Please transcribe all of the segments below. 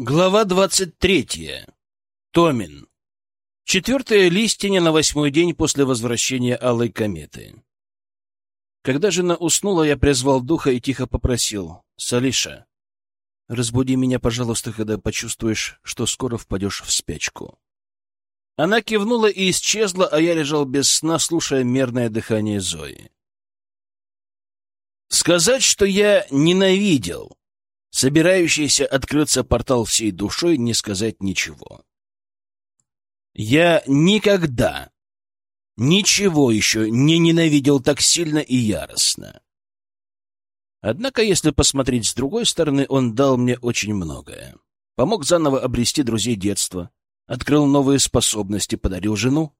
Глава двадцать третья. Томин. Четвертая листиня на восьмой день после возвращения Алой кометы. Когда жена уснула, я призвал духа и тихо попросил. «Салиша, разбуди меня, пожалуйста, когда почувствуешь, что скоро впадешь в спячку». Она кивнула и исчезла, а я лежал без сна, слушая мерное дыхание Зои. Сказать, что я ненавидел собирающийся открыться портал всей душой, не сказать ничего. Я никогда ничего еще не ненавидел так сильно и яростно. Однако, если посмотреть с другой стороны, он дал мне очень многое. Помог заново обрести друзей детства, открыл новые способности, подарил жену.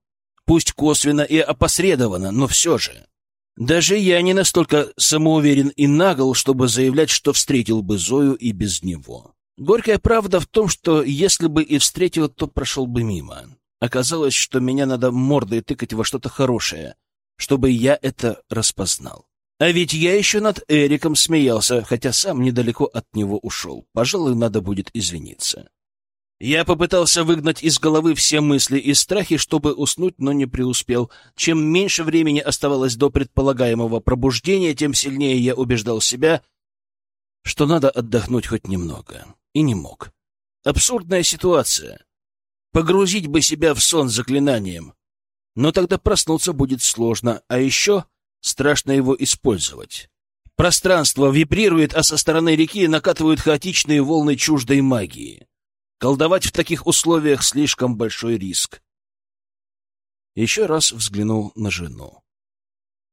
Пусть косвенно и опосредованно, но все же. Даже я не настолько самоуверен и нагл, чтобы заявлять, что встретил бы Зою и без него. Горькая правда в том, что если бы и встретил, то прошел бы мимо. Оказалось, что меня надо мордой тыкать во что-то хорошее, чтобы я это распознал. А ведь я еще над Эриком смеялся, хотя сам недалеко от него ушел. Пожалуй, надо будет извиниться. Я попытался выгнать из головы все мысли и страхи, чтобы уснуть, но не преуспел. Чем меньше времени оставалось до предполагаемого пробуждения, тем сильнее я убеждал себя, что надо отдохнуть хоть немного. И не мог. Абсурдная ситуация. Погрузить бы себя в сон заклинанием. Но тогда проснуться будет сложно, а еще страшно его использовать. Пространство вибрирует, а со стороны реки накатывают хаотичные волны чуждой магии. Колдовать в таких условиях слишком большой риск. Еще раз взглянул на жену.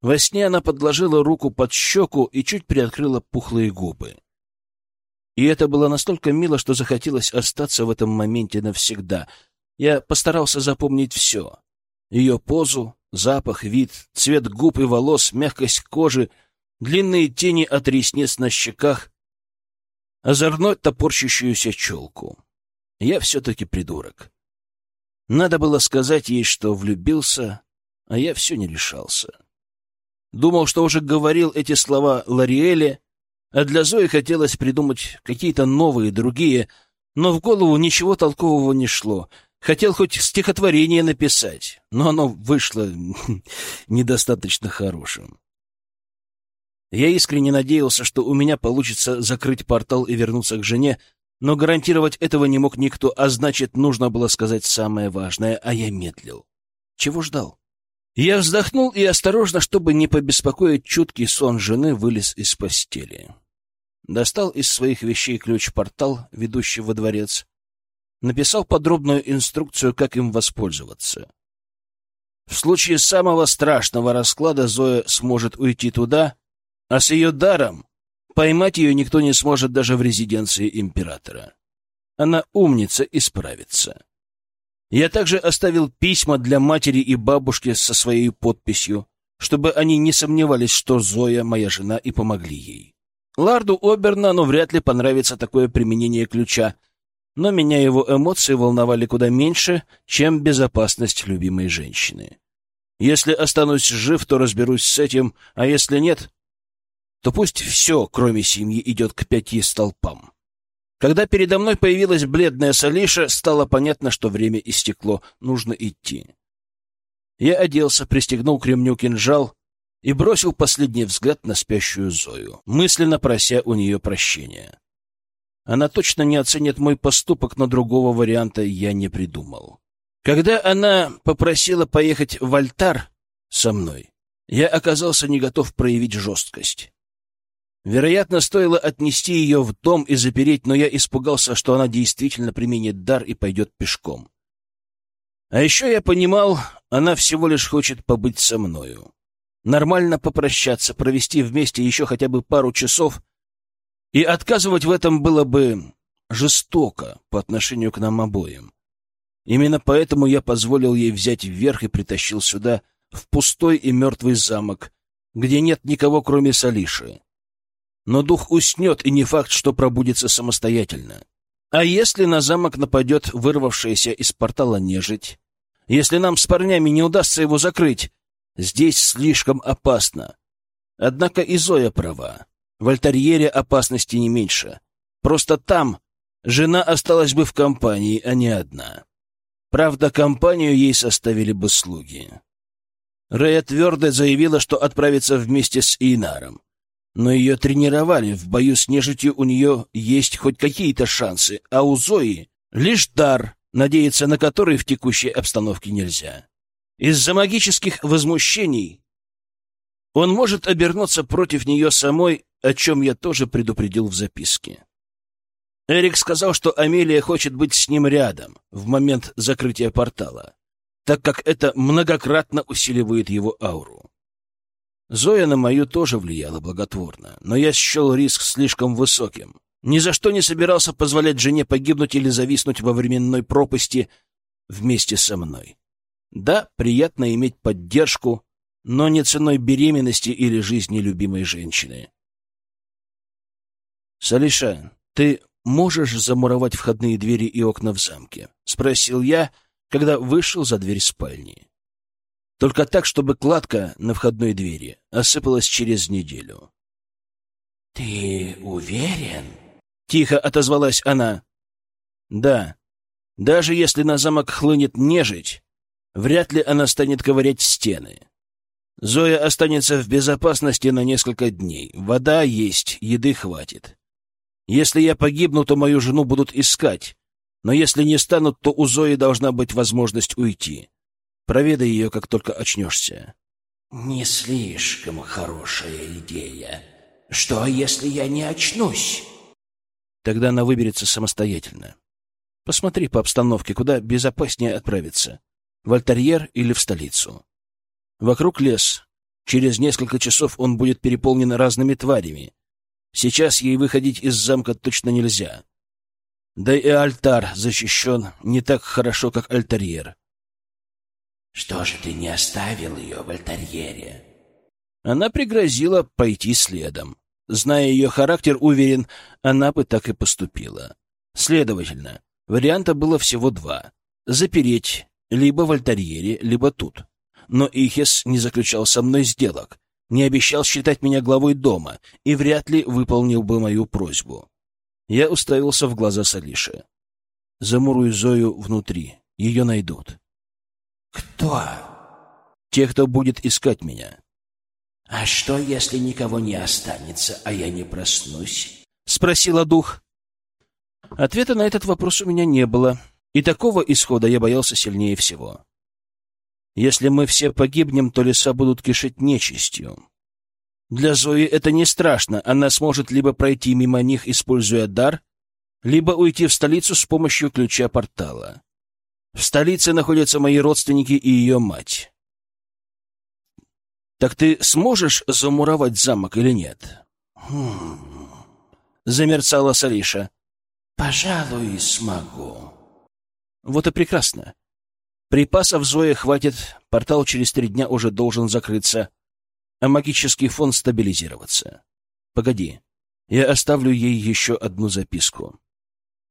Во сне она подложила руку под щеку и чуть приоткрыла пухлые губы. И это было настолько мило, что захотелось остаться в этом моменте навсегда. Я постарался запомнить все. Ее позу, запах, вид, цвет губ и волос, мягкость кожи, длинные тени от ресниц на щеках, озорной топорщащуюся челку. Я все-таки придурок. Надо было сказать ей, что влюбился, а я все не решался. Думал, что уже говорил эти слова Лариэле, а для Зои хотелось придумать какие-то новые, другие, но в голову ничего толкового не шло. Хотел хоть стихотворение написать, но оно вышло недостаточно хорошим. Я искренне надеялся, что у меня получится закрыть портал и вернуться к жене, но гарантировать этого не мог никто, а значит, нужно было сказать самое важное, а я медлил. Чего ждал? Я вздохнул и осторожно, чтобы не побеспокоить чуткий сон жены, вылез из постели. Достал из своих вещей ключ-портал, ведущий во дворец. Написал подробную инструкцию, как им воспользоваться. В случае самого страшного расклада Зоя сможет уйти туда, а с ее даром Поймать ее никто не сможет даже в резиденции императора. Она умница и справится. Я также оставил письма для матери и бабушки со своей подписью, чтобы они не сомневались, что Зоя моя жена и помогли ей. Ларду Обернану вряд ли понравится такое применение ключа, но меня его эмоции волновали куда меньше, чем безопасность любимой женщины. Если останусь жив, то разберусь с этим, а если нет, то пусть все, кроме семьи, идет к пяти столпам. Когда передо мной появилась бледная Салиша, стало понятно, что время истекло, нужно идти. Я оделся, пристегнул к ремню кинжал и бросил последний взгляд на спящую Зою, мысленно прося у нее прощения. Она точно не оценит мой поступок, но другого варианта я не придумал. Когда она попросила поехать в альтар со мной, я оказался не готов проявить жесткость. Вероятно, стоило отнести ее в дом и запереть, но я испугался, что она действительно применит дар и пойдет пешком. А еще я понимал, она всего лишь хочет побыть со мною. Нормально попрощаться, провести вместе еще хотя бы пару часов, и отказывать в этом было бы жестоко по отношению к нам обоим. Именно поэтому я позволил ей взять вверх и притащил сюда, в пустой и мертвый замок, где нет никого, кроме Салиши. Но дух уснет, и не факт, что пробудится самостоятельно. А если на замок нападет вырвавшаяся из портала нежить? Если нам с парнями не удастся его закрыть? Здесь слишком опасно. Однако и Зоя права. В альтерьере опасности не меньше. Просто там жена осталась бы в компании, а не одна. Правда, компанию ей составили бы слуги. Рэя твердо заявила, что отправится вместе с Инаром. Но ее тренировали, в бою с нежитью у нее есть хоть какие-то шансы, а у Зои лишь дар, надеяться на который в текущей обстановке нельзя. Из-за магических возмущений он может обернуться против нее самой, о чем я тоже предупредил в записке. Эрик сказал, что Амелия хочет быть с ним рядом в момент закрытия портала, так как это многократно усиливает его ауру. Зоя на мою тоже влияла благотворно, но я счел риск слишком высоким. Ни за что не собирался позволять жене погибнуть или зависнуть во временной пропасти вместе со мной. Да, приятно иметь поддержку, но не ценой беременности или жизни любимой женщины. «Салиша, ты можешь замуровать входные двери и окна в замке?» — спросил я, когда вышел за дверь спальни. Только так, чтобы кладка на входной двери осыпалась через неделю. «Ты уверен?» — тихо отозвалась она. «Да. Даже если на замок хлынет нежить, вряд ли она станет ковырять стены. Зоя останется в безопасности на несколько дней. Вода есть, еды хватит. Если я погибну, то мою жену будут искать. Но если не станут, то у Зои должна быть возможность уйти. Проведай ее, как только очнешься. Не слишком хорошая идея. Что, если я не очнусь? Тогда она выберется самостоятельно. Посмотри по обстановке, куда безопаснее отправиться. В альтерьер или в столицу. Вокруг лес. Через несколько часов он будет переполнен разными тварями. Сейчас ей выходить из замка точно нельзя. Да и альтар защищен не так хорошо, как альтерьер. Что же ты не оставил ее в альтерьере? Она пригрозила пойти следом. Зная ее характер, уверен, она бы так и поступила. Следовательно, варианта было всего два — запереть либо в альтерьере, либо тут но Ихес не заключал со мной сделок, не обещал считать меня главой дома и вряд ли выполнил бы мою просьбу. Я уставился в глаза Салиши. Замуруй Зою внутри, ее найдут. «Кто?» «Те, кто будет искать меня». «А что, если никого не останется, а я не проснусь?» — спросила дух. Ответа на этот вопрос у меня не было, и такого исхода я боялся сильнее всего. Если мы все погибнем, то леса будут кишить нечистью. Для Зои это не страшно, она сможет либо пройти мимо них, используя дар, либо уйти в столицу с помощью ключа портала. В столице находятся мои родственники и ее мать. Так ты сможешь замуровать замок или нет? Хм. Замерцала Салиша. Пожалуй, смогу. Вот и прекрасно. Припасов Зои хватит, портал через три дня уже должен закрыться, а магический фон стабилизироваться. Погоди, я оставлю ей еще одну записку.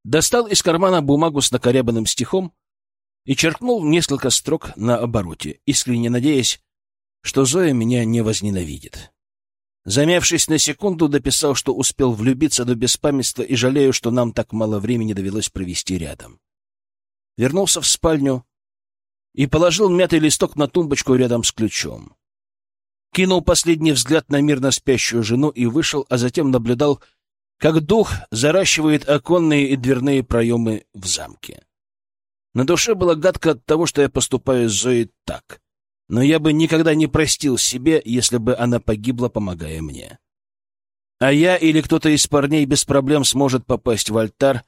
Достал из кармана бумагу с накорябанным стихом и черкнул несколько строк на обороте, искренне надеясь, что Зоя меня не возненавидит. Замявшись на секунду, дописал, что успел влюбиться до беспамятства и жалею, что нам так мало времени довелось провести рядом. Вернулся в спальню, и положил мятый листок на тумбочку рядом с ключом. Кинул последний взгляд на мирно спящую жену и вышел, а затем наблюдал, как дух заращивает оконные и дверные проемы в замке. На душе было гадко от того, что я поступаю с Зоей так, но я бы никогда не простил себе, если бы она погибла, помогая мне. А я или кто-то из парней без проблем сможет попасть в альтар,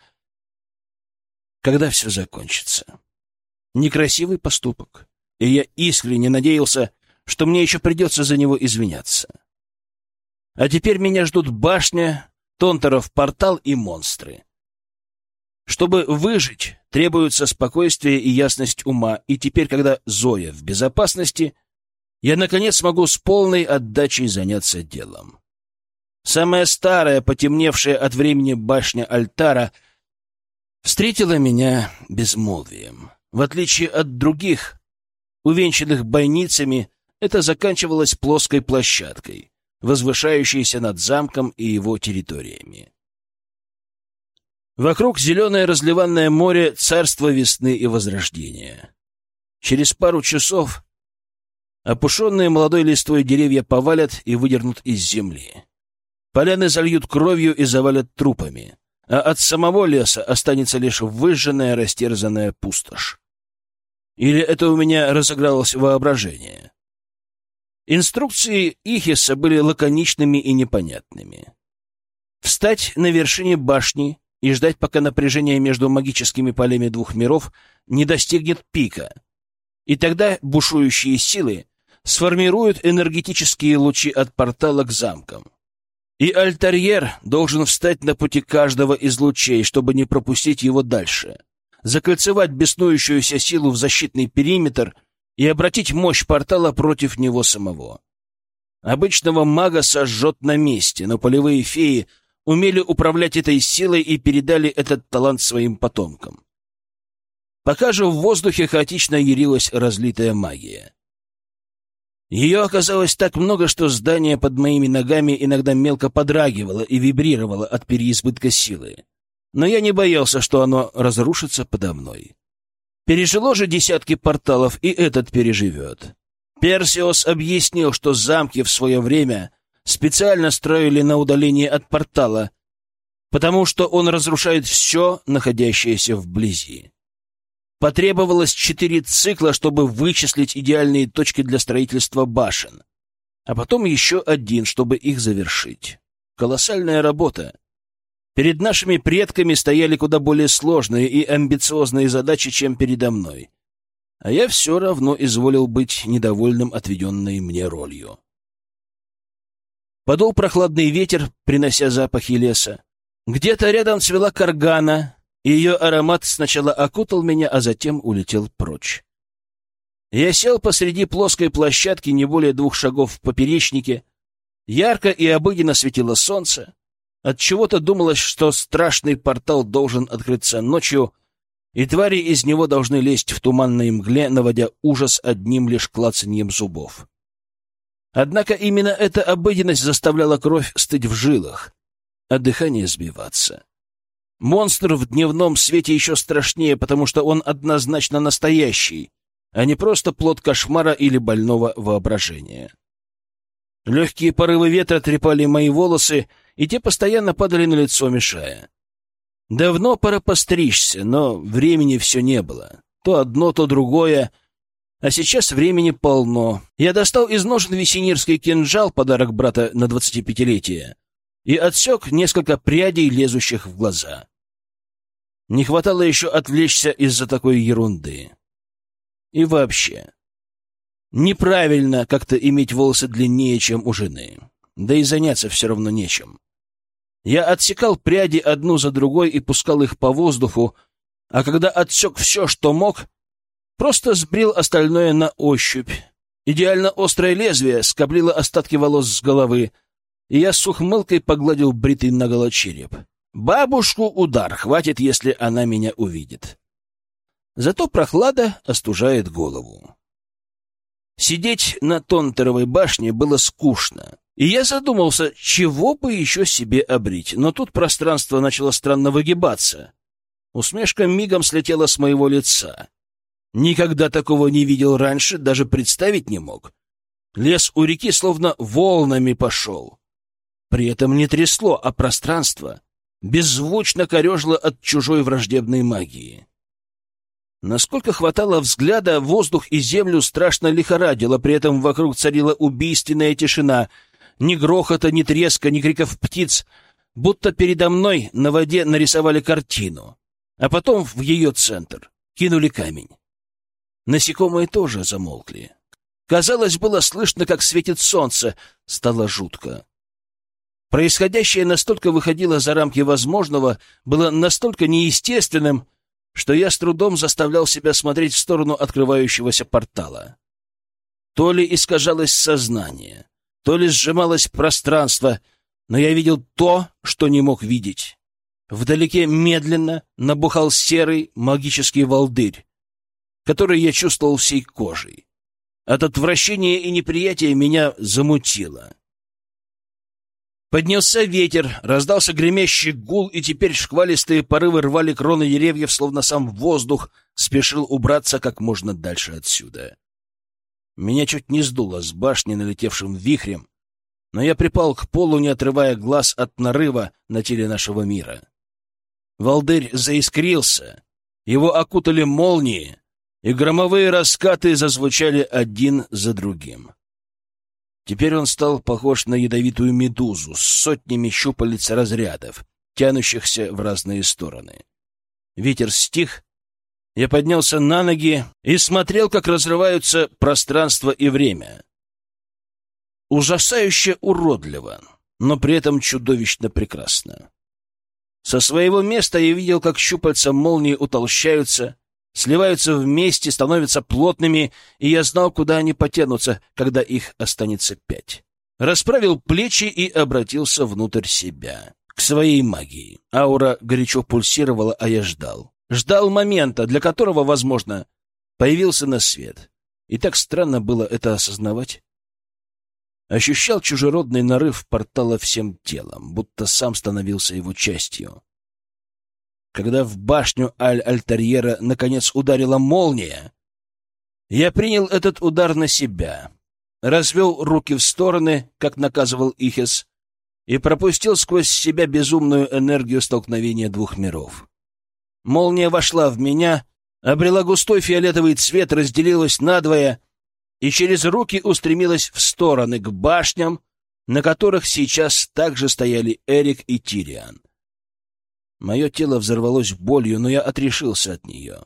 когда все закончится некрасивый поступок, и я искренне надеялся, что мне еще придется за него извиняться. А теперь меня ждут башня, Тонтеров портал и монстры. Чтобы выжить, требуется спокойствие и ясность ума, и теперь, когда Зоя в безопасности, я, наконец, смогу с полной отдачей заняться делом. Самая старая, потемневшая от времени башня альтара встретила меня безмолвием. В отличие от других, увенчанных бойницами, это заканчивалось плоской площадкой, возвышающейся над замком и его территориями. Вокруг зеленое разливанное море, царство весны и возрождения. Через пару часов опушенные молодой листвой деревья повалят и выдернут из земли. Поляны зальют кровью и завалят трупами, а от самого леса останется лишь выжженная, растерзанная пустошь. Или это у меня разыгралось воображение? Инструкции Ихиса были лаконичными и непонятными. Встать на вершине башни и ждать, пока напряжение между магическими полями двух миров не достигнет пика. И тогда бушующие силы сформируют энергетические лучи от портала к замкам. И альтерьер должен встать на пути каждого из лучей, чтобы не пропустить его дальше, закольцевать беснующуюся силу в защитный периметр и обратить мощь портала против него самого. Обычного мага сожжет на месте, но полевые феи — умели управлять этой силой и передали этот талант своим потомкам. Пока же в воздухе хаотично ярилась разлитая магия. Ее оказалось так много, что здание под моими ногами иногда мелко подрагивало и вибрировало от переизбытка силы. Но я не боялся, что оно разрушится подо мной. Пережило же десятки порталов, и этот переживет. Персиос объяснил, что замки в свое время специально строили на удаление от портала, потому что он разрушает все, находящееся вблизи. Потребовалось четыре цикла, чтобы вычислить идеальные точки для строительства башен, а потом еще один, чтобы их завершить. Колоссальная работа. Перед нашими предками стояли куда более сложные и амбициозные задачи, чем передо мной. А я все равно изволил быть недовольным отведенной мне ролью. Подул прохладный ветер, принося запахи леса. Где-то рядом цвела каргана, и ее аромат сначала окутал меня, а затем улетел прочь. Я сел посреди плоской площадки не более двух шагов в поперечнике. Ярко и обыденно светило солнце. От чего то думалось, что страшный портал должен открыться ночью, и твари из него должны лезть в туманной мгле, наводя ужас одним лишь клацаньем зубов. Однако именно эта обыденность заставляла кровь стыть в жилах, а дыхание сбиваться. Монстр в дневном свете еще страшнее, потому что он однозначно настоящий, а не просто плод кошмара или больного воображения. Легкие порывы ветра трепали мои волосы, и те постоянно падали на лицо, мешая. Давно пора постричься, но времени все не было. То одно, то другое — а сейчас времени полно. Я достал из ножен весенирский кинжал, подарок брата на двадцатипятилетие, и отсек несколько прядей, лезущих в глаза. Не хватало еще отвлечься из-за такой ерунды. И вообще, неправильно как-то иметь волосы длиннее, чем у жены. Да и заняться все равно нечем. Я отсекал пряди одну за другой и пускал их по воздуху, а когда отсек все, что мог, Просто сбрил остальное на ощупь. Идеально острое лезвие скоблило остатки волос с головы, и я с ухмылкой погладил бритый наголо череп. Бабушку удар хватит, если она меня увидит. Зато прохлада остужает голову. Сидеть на Тонтеровой башне было скучно, и я задумался, чего бы еще себе обрить, но тут пространство начало странно выгибаться. Усмешка мигом слетела с моего лица. Никогда такого не видел раньше, даже представить не мог. Лес у реки словно волнами пошел. При этом не трясло, а пространство беззвучно корежило от чужой враждебной магии. Насколько хватало взгляда, воздух и землю страшно лихорадило, при этом вокруг царила убийственная тишина. Ни грохота, ни треска, ни криков птиц, будто передо мной на воде нарисовали картину, а потом в ее центр кинули камень. Насекомые тоже замолкли. Казалось, было слышно, как светит солнце. Стало жутко. Происходящее настолько выходило за рамки возможного, было настолько неестественным, что я с трудом заставлял себя смотреть в сторону открывающегося портала. То ли искажалось сознание, то ли сжималось пространство, но я видел то, что не мог видеть. Вдалеке медленно набухал серый магический волдырь который я чувствовал всей кожей. От отвращения и неприятия меня замутило. Поднялся ветер, раздался гремящий гул, и теперь шквалистые порывы рвали кроны деревьев, словно сам воздух спешил убраться как можно дальше отсюда. Меня чуть не сдуло с башни налетевшим вихрем, но я припал к полу, не отрывая глаз от нарыва на теле нашего мира. Валдырь заискрился, его окутали молнии, и громовые раскаты зазвучали один за другим. Теперь он стал похож на ядовитую медузу с сотнями щупалец разрядов, тянущихся в разные стороны. Ветер стих, я поднялся на ноги и смотрел, как разрываются пространство и время. Ужасающе уродливо, но при этом чудовищно прекрасно. Со своего места я видел, как щупальца молнии утолщаются, сливаются вместе, становятся плотными, и я знал, куда они потянутся, когда их останется пять. Расправил плечи и обратился внутрь себя, к своей магии. Аура горячо пульсировала, а я ждал. Ждал момента, для которого, возможно, появился на свет. И так странно было это осознавать. Ощущал чужеродный нарыв портала всем телом, будто сам становился его частью. Когда в башню Аль-Альтарьера наконец ударила молния, я принял этот удар на себя, развел руки в стороны, как наказывал Ихес, и пропустил сквозь себя безумную энергию столкновения двух миров. Молния вошла в меня, обрела густой фиолетовый цвет, разделилась надвое и через руки устремилась в стороны, к башням, на которых сейчас также стояли Эрик и Тириан. Мое тело взорвалось болью, но я отрешился от нее.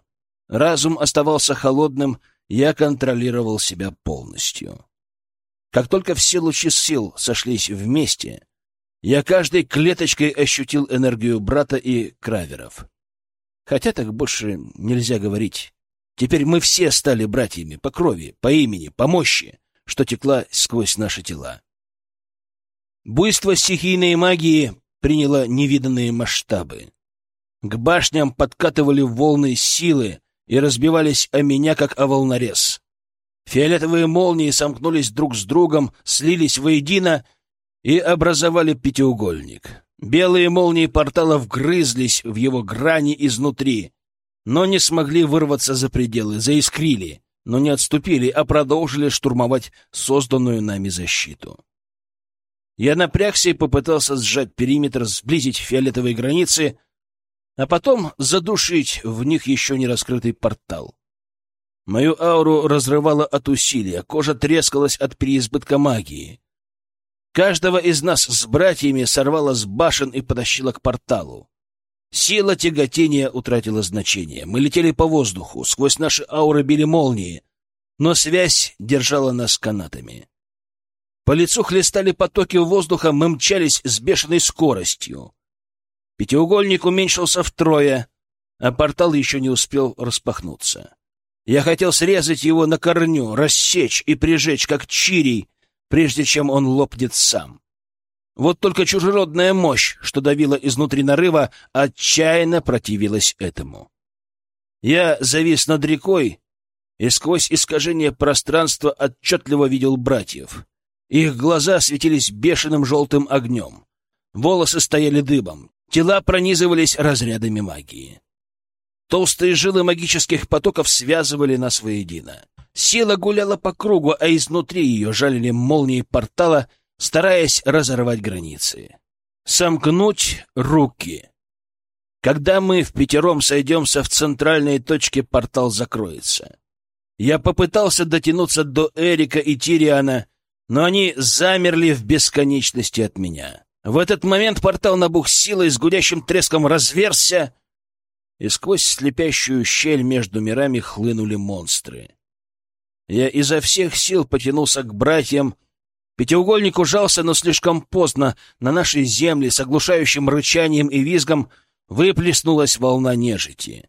Разум оставался холодным, я контролировал себя полностью. Как только все лучи сил сошлись вместе, я каждой клеточкой ощутил энергию брата и краверов. Хотя так больше нельзя говорить. Теперь мы все стали братьями по крови, по имени, по мощи, что текла сквозь наши тела. Буйство стихийной магии приняло невиданные масштабы. К башням подкатывали волны силы и разбивались о меня, как о волнорез. Фиолетовые молнии сомкнулись друг с другом, слились воедино и образовали пятиугольник. Белые молнии портала вгрызлись в его грани изнутри, но не смогли вырваться за пределы, заискрили, но не отступили, а продолжили штурмовать созданную нами защиту. Я напрягся и попытался сжать периметр, сблизить фиолетовые границы, а потом задушить в них еще не раскрытый портал. Мою ауру разрывало от усилия, кожа трескалась от переизбытка магии. Каждого из нас с братьями сорвало с башен и потащило к порталу. Сила тяготения утратила значение. Мы летели по воздуху, сквозь наши ауры били молнии, но связь держала нас канатами. По лицу хлестали потоки воздуха, мы мчались с бешеной скоростью. Пятиугольник уменьшился втрое, а портал еще не успел распахнуться. Я хотел срезать его на корню, рассечь и прижечь, как чирий, прежде чем он лопнет сам. Вот только чужеродная мощь, что давила изнутри нарыва, отчаянно противилась этому. Я завис над рекой и сквозь искажение пространства отчетливо видел братьев. Их глаза светились бешеным желтым огнем. Волосы стояли дыбом, тела пронизывались разрядами магии. Толстые жилы магических потоков связывали нас воедино. Сила гуляла по кругу, а изнутри ее жалили молнии портала, стараясь разорвать границы. Сомкнуть руки. Когда мы в пятером сойдемся в центральной точке, портал закроется. Я попытался дотянуться до Эрика и Тириана, но они замерли в бесконечности от меня. В этот момент портал набух силой с гудящим треском разверся, и сквозь слепящую щель между мирами хлынули монстры. Я изо всех сил потянулся к братьям. Пятиугольник ужался, но слишком поздно. На нашей земле с оглушающим рычанием и визгом выплеснулась волна нежити.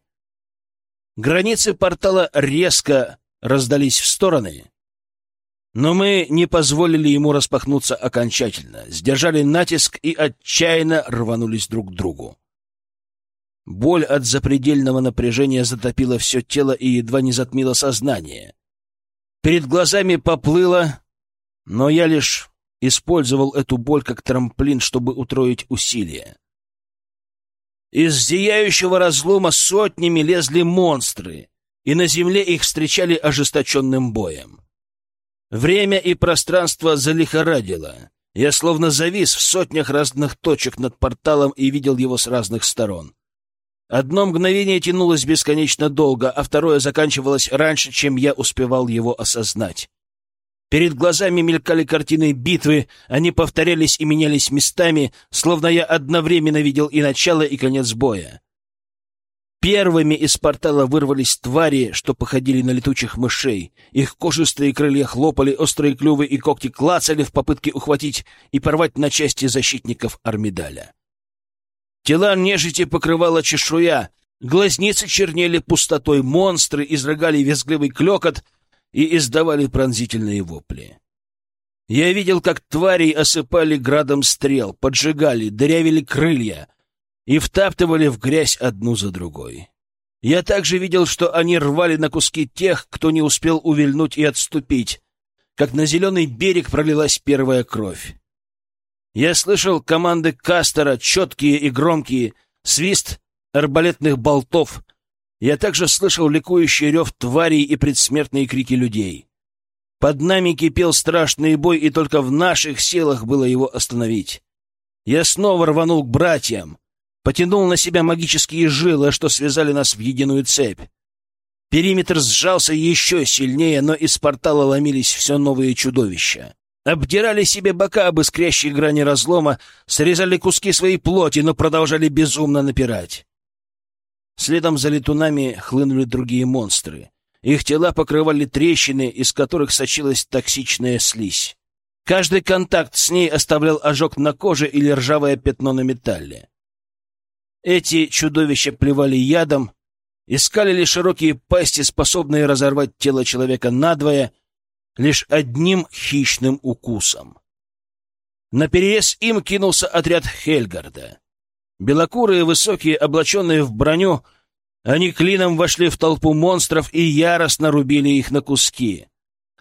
Границы портала резко раздались в стороны, но мы не позволили ему распахнуться окончательно, сдержали натиск и отчаянно рванулись друг к другу. Боль от запредельного напряжения затопила все тело и едва не затмила сознание. Перед глазами поплыло, но я лишь использовал эту боль как трамплин, чтобы утроить усилия. Из зияющего разлома сотнями лезли монстры, и на земле их встречали ожесточенным боем. Время и пространство залихорадило. Я словно завис в сотнях разных точек над порталом и видел его с разных сторон. Одно мгновение тянулось бесконечно долго, а второе заканчивалось раньше, чем я успевал его осознать. Перед глазами мелькали картины битвы, они повторялись и менялись местами, словно я одновременно видел и начало, и конец боя. Первыми из портала вырвались твари, что походили на летучих мышей. Их кожистые крылья хлопали, острые клювы и когти клацали в попытке ухватить и порвать на части защитников Армидаля. Тела нежити покрывала чешуя, глазницы чернели пустотой, монстры изрыгали визгливый клекот и издавали пронзительные вопли. Я видел, как тварей осыпали градом стрел, поджигали, дырявили крылья — и втаптывали в грязь одну за другой. Я также видел, что они рвали на куски тех, кто не успел увильнуть и отступить, как на зеленый берег пролилась первая кровь. Я слышал команды Кастера, четкие и громкие, свист арбалетных болтов. Я также слышал ликующий рев тварей и предсмертные крики людей. Под нами кипел страшный бой, и только в наших силах было его остановить. Я снова рванул к братьям, потянул на себя магические жилы, что связали нас в единую цепь. Периметр сжался еще сильнее, но из портала ломились все новые чудовища. Обдирали себе бока об искрящей грани разлома, срезали куски своей плоти, но продолжали безумно напирать. Следом за летунами хлынули другие монстры. Их тела покрывали трещины, из которых сочилась токсичная слизь. Каждый контакт с ней оставлял ожог на коже или ржавое пятно на металле. Эти чудовища плевали ядом, искалили широкие пасти, способные разорвать тело человека надвое, лишь одним хищным укусом. На перерез им кинулся отряд Хельгарда. Белокурые, высокие, облаченные в броню, они клином вошли в толпу монстров и яростно рубили их на куски.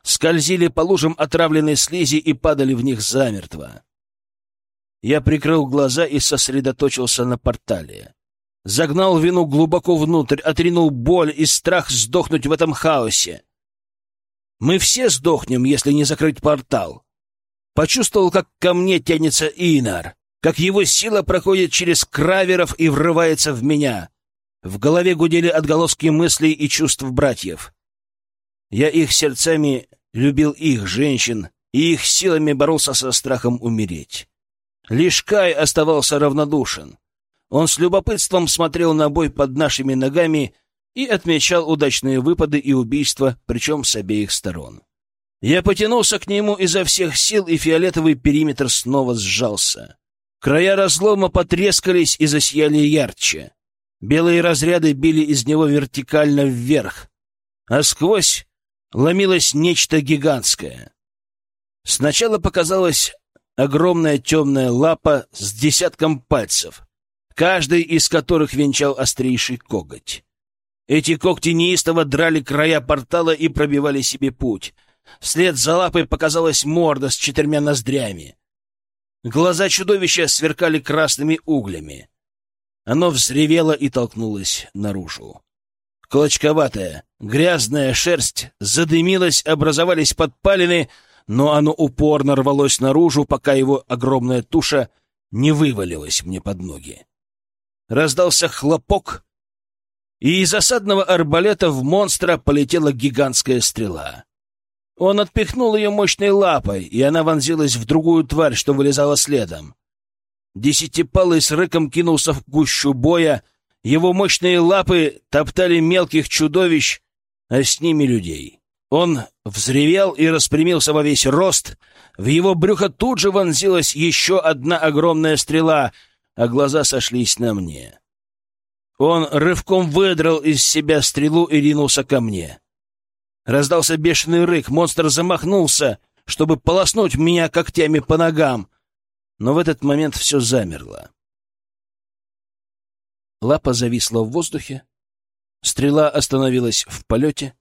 Скользили по лужам отравленной слизи и падали в них замертво. Я прикрыл глаза и сосредоточился на портале. Загнал вину глубоко внутрь, отринул боль и страх сдохнуть в этом хаосе. Мы все сдохнем, если не закрыть портал. Почувствовал, как ко мне тянется Инар, как его сила проходит через краверов и врывается в меня. В голове гудели отголоски мыслей и чувств братьев. Я их сердцами любил их, женщин, и их силами боролся со страхом умереть. Лишь Кай оставался равнодушен. Он с любопытством смотрел на бой под нашими ногами и отмечал удачные выпады и убийства, причем с обеих сторон. Я потянулся к нему изо всех сил, и фиолетовый периметр снова сжался. Края разлома потрескались и засияли ярче. Белые разряды били из него вертикально вверх, а сквозь ломилось нечто гигантское. Сначала показалось огромная темная лапа с десятком пальцев, каждый из которых венчал острейший коготь. Эти когти неистово драли края портала и пробивали себе путь. Вслед за лапой показалась морда с четырьмя ноздрями. Глаза чудовища сверкали красными углями. Оно взревело и толкнулось наружу. Клочковатая, грязная шерсть задымилась, образовались подпалины — но оно упорно рвалось наружу, пока его огромная туша не вывалилась мне под ноги. Раздался хлопок, и из осадного арбалета в монстра полетела гигантская стрела. Он отпихнул ее мощной лапой, и она вонзилась в другую тварь, что вылезала следом. Десятипалый с рыком кинулся в гущу боя, его мощные лапы топтали мелких чудовищ, а с ними людей. Он взревел и распрямился во весь рост. В его брюхо тут же вонзилась еще одна огромная стрела, а глаза сошлись на мне. Он рывком выдрал из себя стрелу и ринулся ко мне. Раздался бешеный рык, монстр замахнулся, чтобы полоснуть меня когтями по ногам, но в этот момент все замерло. Лапа зависла в воздухе, стрела остановилась в полете —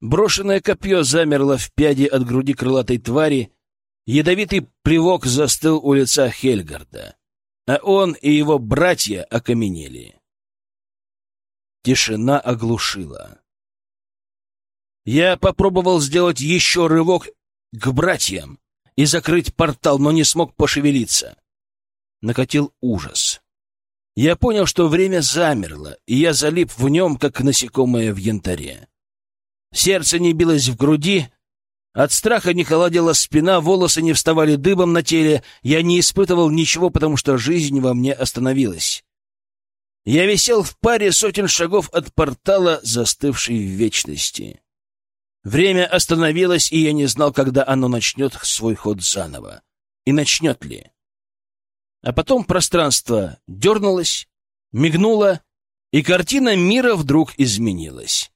Брошенное копье замерло в пяде от груди крылатой твари, Ядовитый плевок застыл у лица Хельгарда, а он и его братья окаменели. Тишина оглушила. Я попробовал сделать еще рывок к братьям и закрыть портал, но не смог пошевелиться. Накатил ужас. Я понял, что время замерло, и я залип в нем, как насекомое в янтаре. Сердце не билось в груди, от страха не холодела спина, волосы не вставали дыбом на теле, я не испытывал ничего, потому что жизнь во мне остановилась. Я висел в паре сотен шагов от портала, застывшей в вечности. Время остановилось, и я не знал, когда оно начнет свой ход заново. И начнет ли. А потом пространство дернулось, мигнуло, и картина мира вдруг изменилась.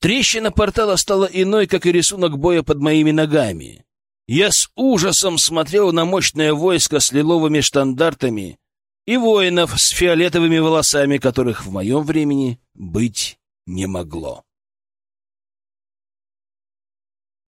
Трещина портала стала иной, как и рисунок боя под моими ногами. Я с ужасом смотрел на мощное войско с лиловыми штандартами и воинов с фиолетовыми волосами, которых в моем времени быть не могло.